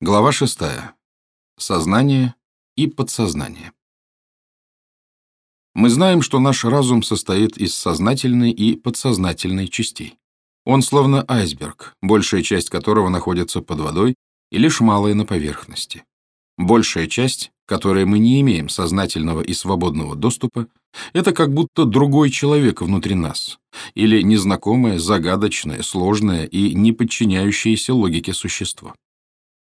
Глава 6. Сознание и подсознание. Мы знаем, что наш разум состоит из сознательной и подсознательной частей. Он словно айсберг, большая часть которого находится под водой и лишь малая на поверхности. Большая часть, которой мы не имеем сознательного и свободного доступа, это как будто другой человек внутри нас, или незнакомое, загадочное, сложное и не подчиняющееся логике существо.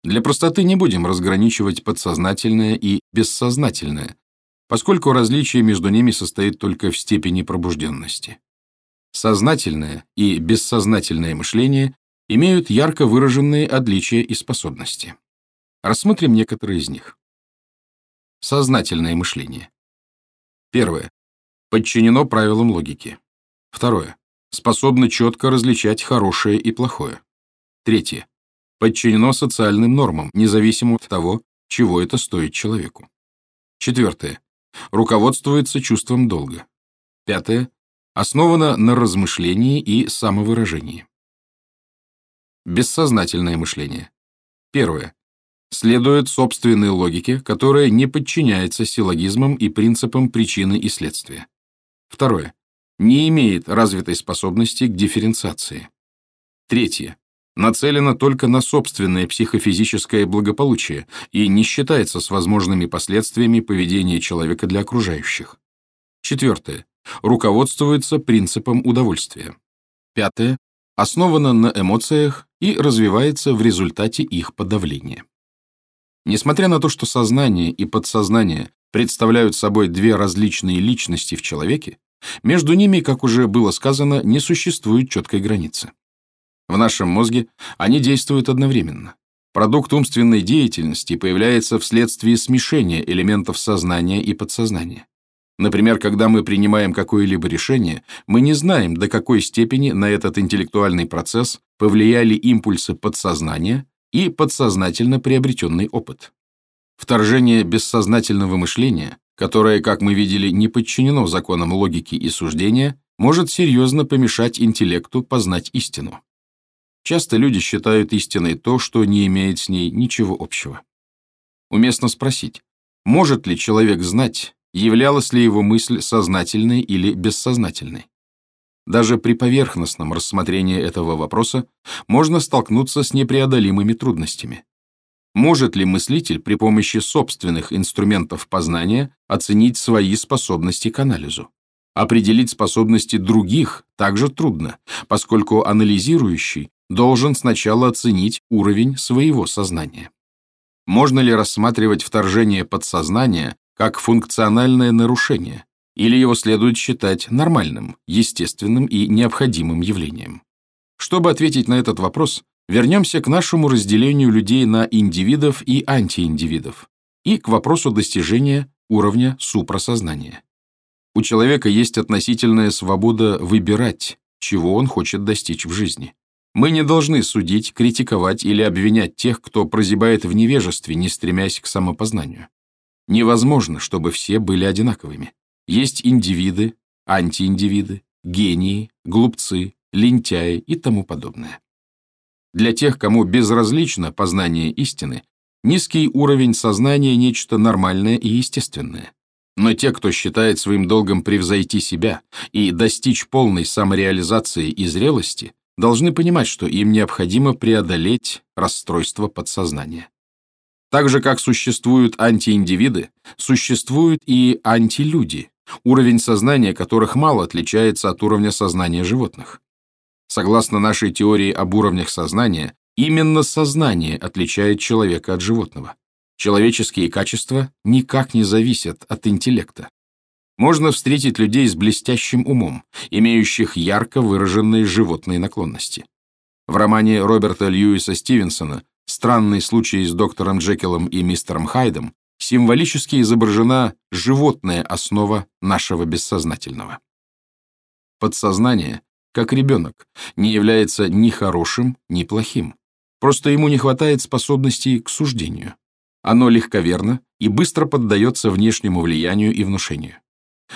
Для простоты не будем разграничивать подсознательное и бессознательное, поскольку различие между ними состоит только в степени пробужденности. Сознательное и бессознательное мышление имеют ярко выраженные отличия и способности. Рассмотрим некоторые из них. Сознательное мышление. Первое. Подчинено правилам логики. Второе. Способно четко различать хорошее и плохое. Третье подчинено социальным нормам, независимо от того, чего это стоит человеку. Четвертое. Руководствуется чувством долга. Пятое. Основано на размышлении и самовыражении. Бессознательное мышление. Первое. Следует собственной логике, которая не подчиняется силлогизмам и принципам причины и следствия. Второе. Не имеет развитой способности к дифференциации. Третье нацелена только на собственное психофизическое благополучие и не считается с возможными последствиями поведения человека для окружающих. Четвертое. Руководствуется принципом удовольствия. Пятое. Основано на эмоциях и развивается в результате их подавления. Несмотря на то, что сознание и подсознание представляют собой две различные личности в человеке, между ними, как уже было сказано, не существует четкой границы. В нашем мозге они действуют одновременно. Продукт умственной деятельности появляется вследствие смешения элементов сознания и подсознания. Например, когда мы принимаем какое-либо решение, мы не знаем, до какой степени на этот интеллектуальный процесс повлияли импульсы подсознания и подсознательно приобретенный опыт. Вторжение бессознательного мышления, которое, как мы видели, не подчинено законам логики и суждения, может серьезно помешать интеллекту познать истину. Часто люди считают истиной то, что не имеет с ней ничего общего. Уместно спросить, может ли человек знать, являлась ли его мысль сознательной или бессознательной? Даже при поверхностном рассмотрении этого вопроса можно столкнуться с непреодолимыми трудностями. Может ли мыслитель при помощи собственных инструментов познания оценить свои способности к анализу? Определить способности других также трудно, поскольку анализирующий должен сначала оценить уровень своего сознания. Можно ли рассматривать вторжение подсознания как функциональное нарушение, или его следует считать нормальным, естественным и необходимым явлением? Чтобы ответить на этот вопрос, вернемся к нашему разделению людей на индивидов и антииндивидов и к вопросу достижения уровня супросознания. У человека есть относительная свобода выбирать, чего он хочет достичь в жизни. Мы не должны судить, критиковать или обвинять тех, кто прозябает в невежестве, не стремясь к самопознанию. Невозможно, чтобы все были одинаковыми. Есть индивиды, антииндивиды, гении, глупцы, лентяи и тому подобное. Для тех, кому безразлично познание истины, низкий уровень сознания – нечто нормальное и естественное. Но те, кто считает своим долгом превзойти себя и достичь полной самореализации и зрелости, должны понимать, что им необходимо преодолеть расстройство подсознания. Так же, как существуют антииндивиды, существуют и антилюди, уровень сознания которых мало отличается от уровня сознания животных. Согласно нашей теории об уровнях сознания, именно сознание отличает человека от животного. Человеческие качества никак не зависят от интеллекта можно встретить людей с блестящим умом, имеющих ярко выраженные животные наклонности. В романе Роберта Льюиса Стивенсона «Странный случай с доктором Джекилом и мистером Хайдом» символически изображена животная основа нашего бессознательного. Подсознание, как ребенок, не является ни хорошим, ни плохим. Просто ему не хватает способностей к суждению. Оно легковерно и быстро поддается внешнему влиянию и внушению.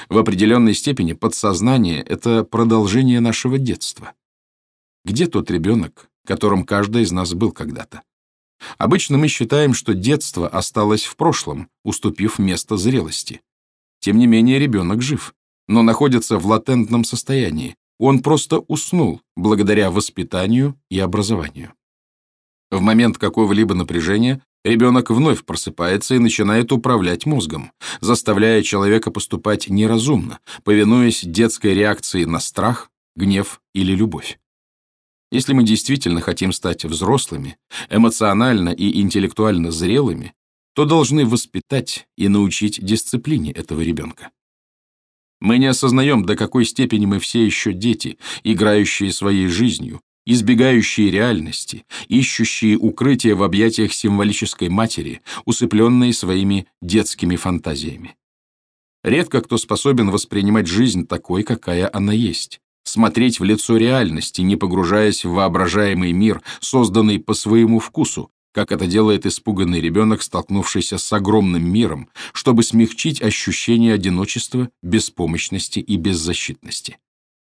В определенной степени подсознание — это продолжение нашего детства. Где тот ребенок, которым каждый из нас был когда-то? Обычно мы считаем, что детство осталось в прошлом, уступив место зрелости. Тем не менее, ребенок жив, но находится в латентном состоянии. Он просто уснул благодаря воспитанию и образованию. В момент какого-либо напряжения ребенок вновь просыпается и начинает управлять мозгом, заставляя человека поступать неразумно, повинуясь детской реакции на страх, гнев или любовь. Если мы действительно хотим стать взрослыми, эмоционально и интеллектуально зрелыми, то должны воспитать и научить дисциплине этого ребенка. Мы не осознаем, до какой степени мы все еще дети, играющие своей жизнью, избегающие реальности, ищущие укрытие в объятиях символической матери, усыпленные своими детскими фантазиями. Редко кто способен воспринимать жизнь такой, какая она есть, смотреть в лицо реальности, не погружаясь в воображаемый мир, созданный по своему вкусу, как это делает испуганный ребенок, столкнувшийся с огромным миром, чтобы смягчить ощущение одиночества, беспомощности и беззащитности.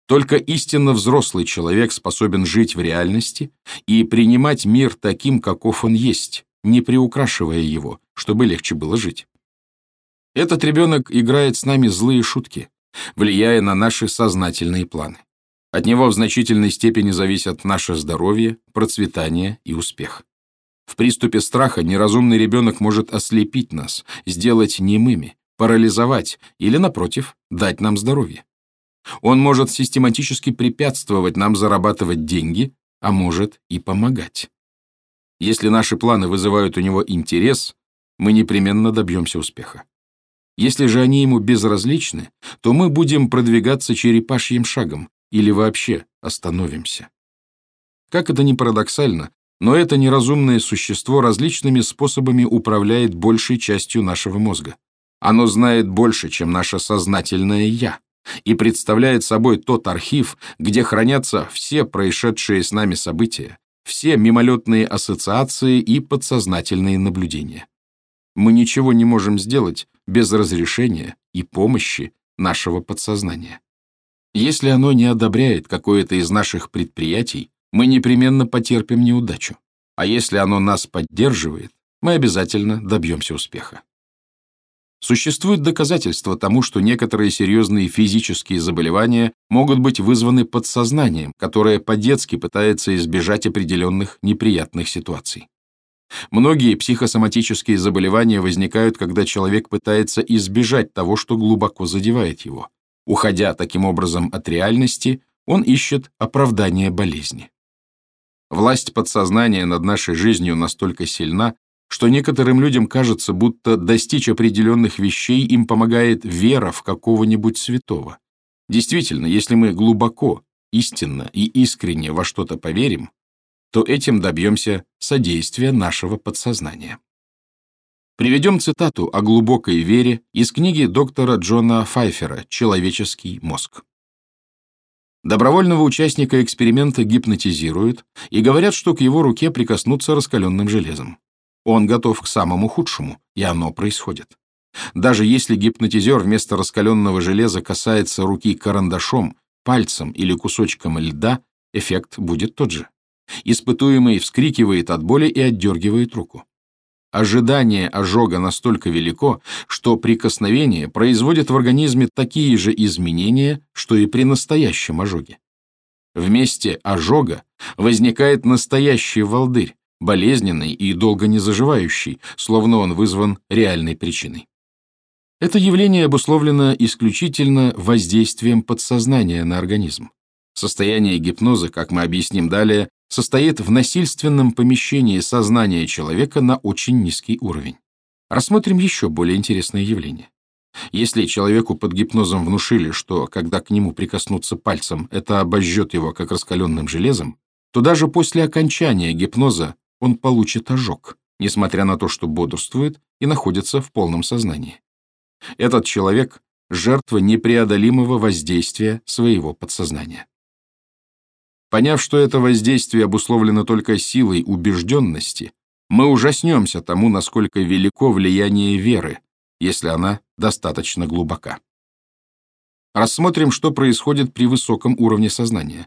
Только истинно взрослый человек способен жить в реальности и принимать мир таким, каков он есть, не приукрашивая его, чтобы легче было жить. Этот ребенок играет с нами злые шутки, влияя на наши сознательные планы. От него в значительной степени зависят наше здоровье, процветание и успех. В приступе страха неразумный ребенок может ослепить нас, сделать немыми, парализовать или, напротив, дать нам здоровье. Он может систематически препятствовать нам зарабатывать деньги, а может и помогать. Если наши планы вызывают у него интерес, мы непременно добьемся успеха. Если же они ему безразличны, то мы будем продвигаться черепашьим шагом или вообще остановимся. Как это ни парадоксально, но это неразумное существо различными способами управляет большей частью нашего мозга. Оно знает больше, чем наше сознательное «я», и представляет собой тот архив, где хранятся все происшедшие с нами события, все мимолетные ассоциации и подсознательные наблюдения. Мы ничего не можем сделать без разрешения и помощи нашего подсознания. Если оно не одобряет какое-то из наших предприятий, мы непременно потерпим неудачу. А если оно нас поддерживает, мы обязательно добьемся успеха. Существуют доказательства тому, что некоторые серьезные физические заболевания могут быть вызваны подсознанием, которое по-детски пытается избежать определенных неприятных ситуаций. Многие психосоматические заболевания возникают, когда человек пытается избежать того, что глубоко задевает его. Уходя таким образом от реальности, он ищет оправдание болезни. Власть подсознания над нашей жизнью настолько сильна, что некоторым людям кажется, будто достичь определенных вещей им помогает вера в какого-нибудь святого. Действительно, если мы глубоко, истинно и искренне во что-то поверим, то этим добьемся содействия нашего подсознания. Приведем цитату о глубокой вере из книги доктора Джона Файфера «Человеческий мозг». Добровольного участника эксперимента гипнотизируют и говорят, что к его руке прикоснуться раскаленным железом. Он готов к самому худшему, и оно происходит. Даже если гипнотизер вместо раскаленного железа касается руки карандашом, пальцем или кусочком льда, эффект будет тот же. Испытуемый вскрикивает от боли и отдергивает руку. Ожидание ожога настолько велико, что прикосновение производит в организме такие же изменения, что и при настоящем ожоге. В месте ожога возникает настоящий волдырь, болезненный и долго не заживающий, словно он вызван реальной причиной. Это явление обусловлено исключительно воздействием подсознания на организм. Состояние гипноза, как мы объясним далее, состоит в насильственном помещении сознания человека на очень низкий уровень. Рассмотрим еще более интересное явление. Если человеку под гипнозом внушили, что, когда к нему прикоснуться пальцем, это обожжет его как раскаленным железом, то даже после окончания гипноза он получит ожог, несмотря на то, что бодрствует и находится в полном сознании. Этот человек — жертва непреодолимого воздействия своего подсознания. Поняв, что это воздействие обусловлено только силой убежденности, мы ужаснемся тому, насколько велико влияние веры, если она достаточно глубока. Рассмотрим, что происходит при высоком уровне сознания.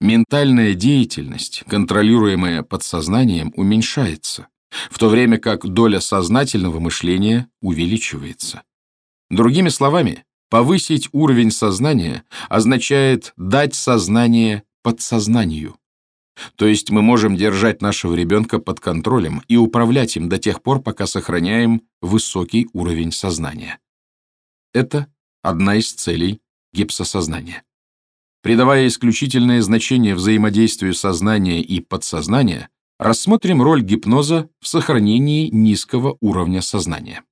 Ментальная деятельность, контролируемая подсознанием, уменьшается, в то время как доля сознательного мышления увеличивается. Другими словами, повысить уровень сознания означает дать сознание подсознанию. То есть мы можем держать нашего ребенка под контролем и управлять им до тех пор, пока сохраняем высокий уровень сознания. Это одна из целей гипсосознания. Придавая исключительное значение взаимодействию сознания и подсознания, рассмотрим роль гипноза в сохранении низкого уровня сознания.